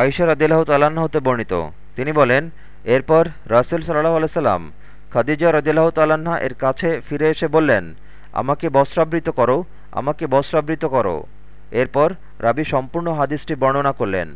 আয়সার আদিল্লাহ তাল্লাহ্ন হতে বর্ণিত। তিনি বলেন, এরপর রাসুল সাল্লাহ আলসালাম খাদিজা রদিল্লাহ তালাহা এর কাছে ফিরে এসে বললেন, আমাকে বস্ত্রাবৃত করো, আমাকে বস্ত্রাবৃত করো। এরপর রাবি সম্পূর্ণ হাদিসটি বর্ণনা করলেন।